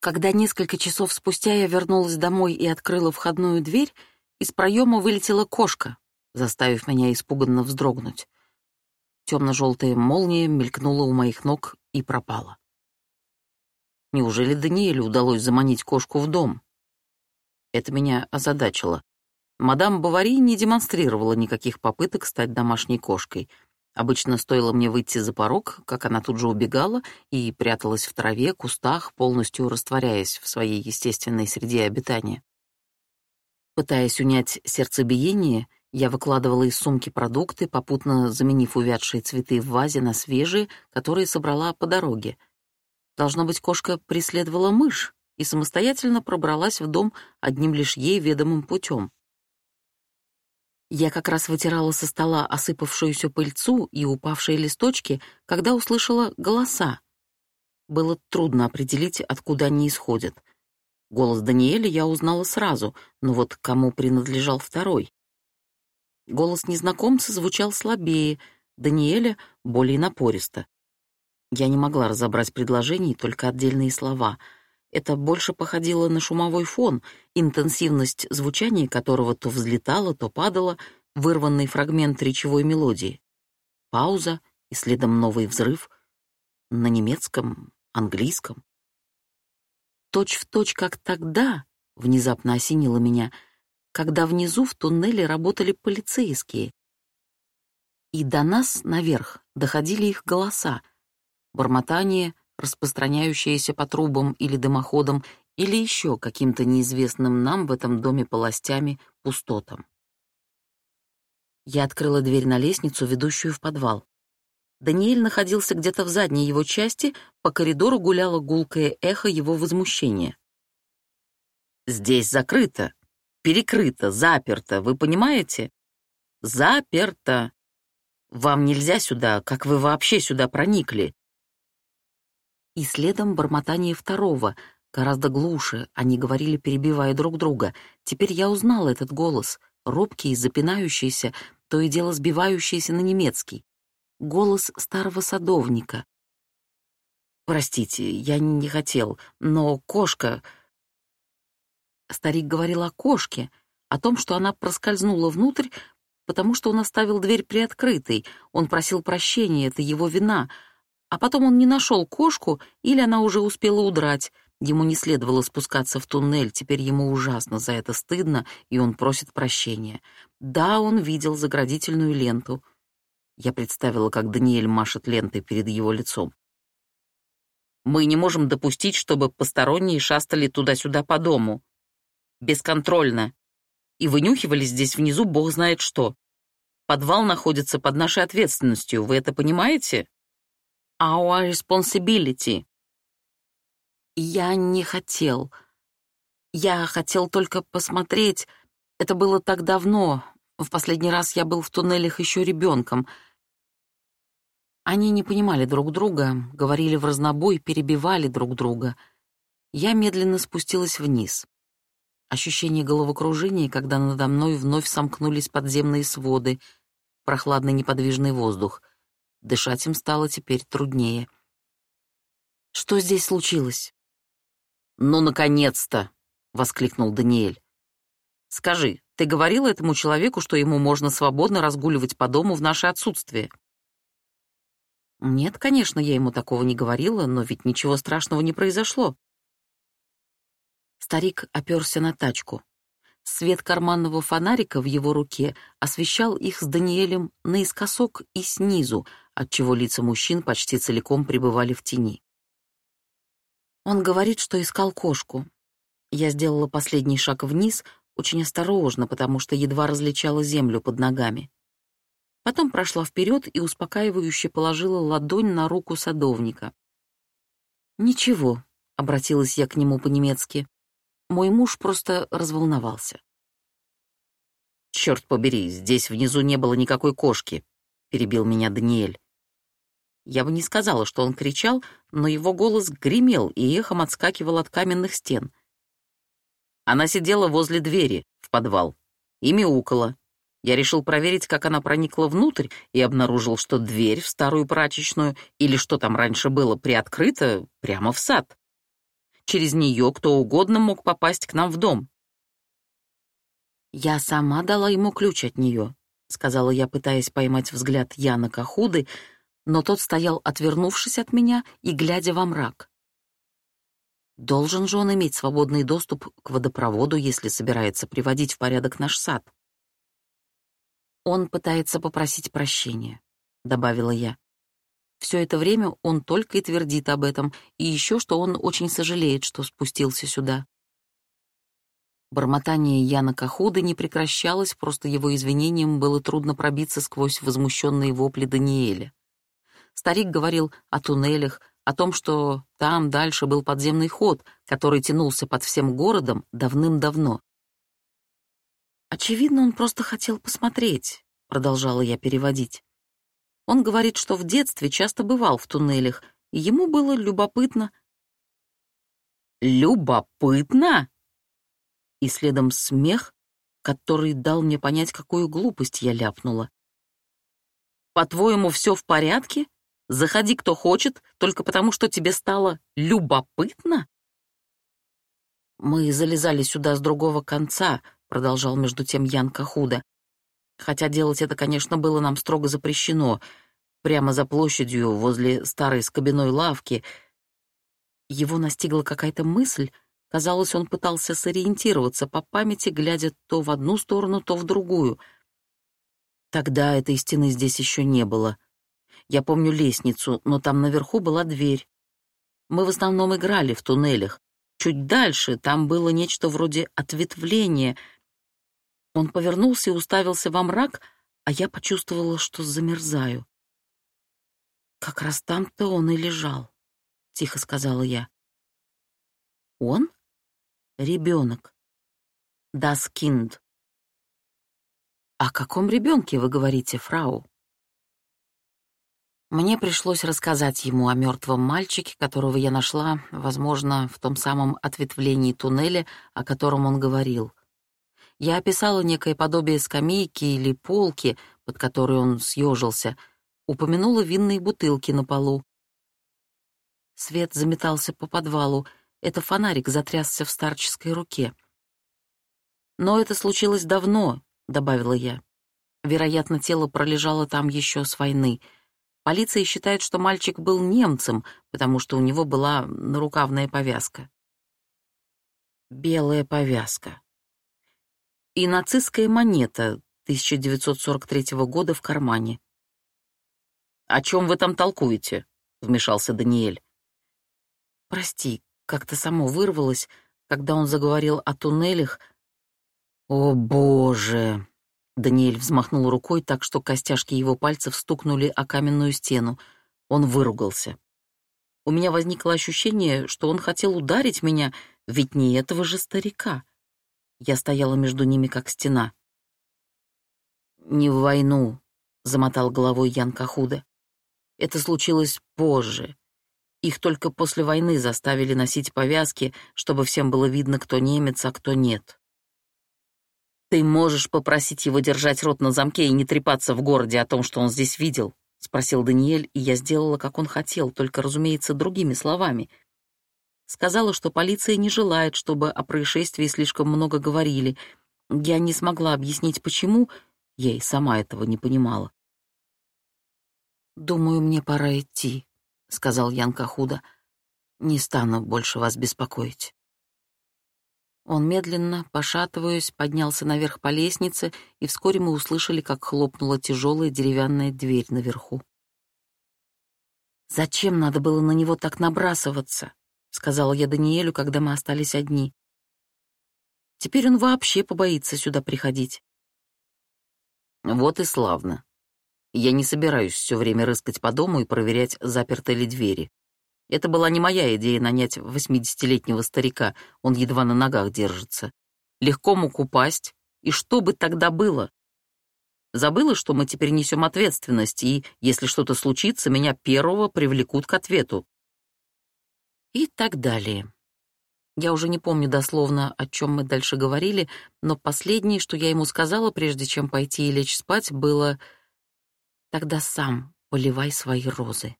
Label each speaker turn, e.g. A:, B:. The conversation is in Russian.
A: Когда несколько часов спустя я вернулась домой и открыла входную дверь, из проема вылетела кошка, заставив меня испуганно вздрогнуть. Темно-желтая молния мелькнула у моих ног и пропала. Неужели Даниэлю удалось заманить кошку в дом? Это меня озадачило. Мадам Бавари не демонстрировала никаких попыток стать домашней кошкой. Обычно стоило мне выйти за порог, как она тут же убегала и пряталась в траве, кустах, полностью растворяясь в своей естественной среде обитания. Пытаясь унять сердцебиение, я выкладывала из сумки продукты, попутно заменив увядшие цветы в вазе на свежие, которые собрала по дороге. Должно быть, кошка преследовала мышь и самостоятельно пробралась в дом одним лишь ей ведомым путем. Я как раз вытирала со стола осыпавшуюся пыльцу и упавшие листочки, когда услышала голоса. Было трудно определить, откуда они исходят. Голос Даниэля я узнала сразу, но вот кому принадлежал второй? Голос незнакомца звучал слабее, Даниэля — более напористо. Я не могла разобрать предложений, только отдельные слова. Это больше походило на шумовой фон, интенсивность звучания которого то взлетала, то падала, вырванный фрагмент речевой мелодии. Пауза и следом новый взрыв. На немецком, английском. Точь в точь, как тогда, внезапно осенило меня — когда внизу в туннеле работали полицейские. И до нас, наверх, доходили их голоса, бормотание, распространяющееся по трубам или дымоходам, или еще каким-то неизвестным нам в этом доме полостями, пустотам. Я открыла дверь на лестницу, ведущую в подвал. Даниэль находился где-то в задней его части, по коридору гуляло гулкое эхо его возмущения. «Здесь закрыто», перекрыто, заперто, вы понимаете? Заперто. Вам нельзя сюда, как вы вообще сюда проникли? И следом бормотание второго, гораздо глуше, они говорили, перебивая друг друга. Теперь я узнал этот голос, робкий, запинающийся, то и дело сбивающийся на немецкий. Голос старого садовника. «Простите, я не хотел, но кошка...» Старик говорил о кошке, о том, что она проскользнула внутрь, потому что он оставил дверь приоткрытой, он просил прощения, это его вина, а потом он не нашел кошку или она уже успела удрать. Ему не следовало спускаться в туннель, теперь ему ужасно за это стыдно, и он просит прощения. Да, он видел заградительную ленту. Я представила, как Даниэль машет лентой перед его лицом. «Мы не можем допустить, чтобы посторонние шастали туда-сюда по дому», бесконтрольно. И вынюхивали здесь внизу бог знает что. Подвал находится под нашей ответственностью, вы это понимаете? Our responsibility. Я не хотел. Я хотел только посмотреть. Это было так давно. В последний раз я был в туннелях еще ребенком. Они не понимали друг друга, говорили в разнобой, перебивали друг друга. Я медленно спустилась вниз. Ощущение головокружения, когда надо мной вновь сомкнулись подземные своды, прохладный неподвижный воздух. Дышать им стало теперь труднее. «Что здесь случилось?» «Ну, наконец-то!» — воскликнул Даниэль. «Скажи, ты говорила этому человеку, что ему можно свободно разгуливать по дому в наше отсутствие?» «Нет, конечно, я ему такого не говорила, но ведь ничего страшного не произошло. Старик оперся на тачку. Свет карманного фонарика в его руке освещал их с Даниэлем наискосок и снизу, отчего лица мужчин почти целиком пребывали в тени. Он говорит, что искал кошку. Я сделала последний шаг вниз, очень осторожно, потому что едва различала землю под ногами. Потом прошла вперед и успокаивающе положила ладонь на руку садовника. «Ничего», — обратилась я к нему по-немецки, мой муж просто разволновался. «Черт побери, здесь внизу не было никакой кошки», — перебил меня Даниэль. Я бы не сказала, что он кричал, но его голос гремел и эхом отскакивал от каменных стен. Она сидела возле двери в подвал и мяукала. Я решил проверить, как она проникла внутрь, и обнаружил, что дверь в старую прачечную, или что там раньше было, приоткрыта прямо в сад. Через нее кто угодно мог попасть к нам в дом. «Я сама дала ему ключ от нее», — сказала я, пытаясь поймать взгляд Яна Кахуды, но тот стоял, отвернувшись от меня и глядя во мрак. Должен же он иметь свободный доступ к водопроводу, если собирается приводить в порядок наш сад. «Он пытается попросить прощения», — добавила я. Все это время он только и твердит об этом, и еще что он очень сожалеет, что спустился сюда. Бормотание Яна Кахуды не прекращалось, просто его извинениям было трудно пробиться сквозь возмущенные вопли Даниэля. Старик говорил о туннелях, о том, что там дальше был подземный ход, который тянулся под всем городом давным-давно. «Очевидно, он просто хотел посмотреть», — продолжала я переводить. Он говорит, что в детстве часто бывал в туннелях, и ему было любопытно. «Любопытно?» И следом смех, который дал мне понять, какую глупость я ляпнула. «По-твоему, все в порядке? Заходи, кто хочет, только потому, что тебе стало любопытно?» «Мы залезали сюда с другого конца», — продолжал между тем Ян Кахуда. «Хотя делать это, конечно, было нам строго запрещено. Прямо за площадью, возле старой скобяной лавки. Его настигла какая-то мысль, Казалось, он пытался сориентироваться по памяти, глядя то в одну сторону, то в другую. Тогда этой стены здесь еще не было. Я помню лестницу, но там наверху была дверь. Мы в основном играли в туннелях. Чуть дальше там было нечто вроде ответвления. Он повернулся и уставился во мрак, а я почувствовала, что замерзаю. «Как раз там-то он и лежал», — тихо сказала я. «Он?» Ребенок. Das Kind. О каком ребенке вы говорите, фрау? Мне пришлось рассказать ему о мертвом мальчике, которого я нашла, возможно, в том самом ответвлении туннеля, о котором он говорил. Я описала некое подобие скамейки или полки, под которой он съежился, упомянула винные бутылки на полу. Свет заметался по подвалу — это фонарик затрясся в старческой руке. «Но это случилось давно», — добавила я. «Вероятно, тело пролежало там еще с войны. Полиция считает, что мальчик был немцем, потому что у него была нарукавная повязка». «Белая повязка», и нацистская монета 1943 года в кармане. «О чем вы там толкуете?» — вмешался Даниэль. «Прости, как-то само вырвалось, когда он заговорил о туннелях. «О, Боже!» Даниэль взмахнул рукой так, что костяшки его пальцев стукнули о каменную стену. Он выругался. У меня возникло ощущение, что он хотел ударить меня, ведь не этого же старика. Я стояла между ними, как стена. «Не в войну», — замотал головой Ян Кахуда. «Это случилось позже, их только после войны заставили носить повязки, чтобы всем было видно, кто немец, а кто нет. «Ты можешь попросить его держать рот на замке и не трепаться в городе о том, что он здесь видел?» — спросил Даниэль, и я сделала, как он хотел, только, разумеется, другими словами. Сказала, что полиция не желает, чтобы о происшествии слишком много говорили. Я не смогла объяснить, почему, я и сама этого не понимала. «Думаю, мне пора идти», — сказал Ян Кахуда. «Не стану больше вас беспокоить». Он медленно, пошатываясь, поднялся наверх по лестнице, и вскоре мы услышали, как хлопнула тяжелая деревянная дверь наверху. «Зачем надо было на него так набрасываться?» — сказала я Даниэлю, когда мы остались одни. «Теперь он вообще побоится сюда приходить». «Вот и славно», я не собираюсь все время рыскать по дому и проверять, заперты ли двери. Это была не моя идея нанять восьмидесятилетнего старика, он едва на ногах держится. Легко мог упасть, и что бы тогда было? Забыла, что мы теперь несем ответственность, и, если что-то случится, меня первого привлекут к ответу. И так далее. Я уже не помню дословно, о чем мы дальше говорили, но последнее, что я ему сказала, прежде чем пойти и лечь спать, было Тогда сам поливай свои розы.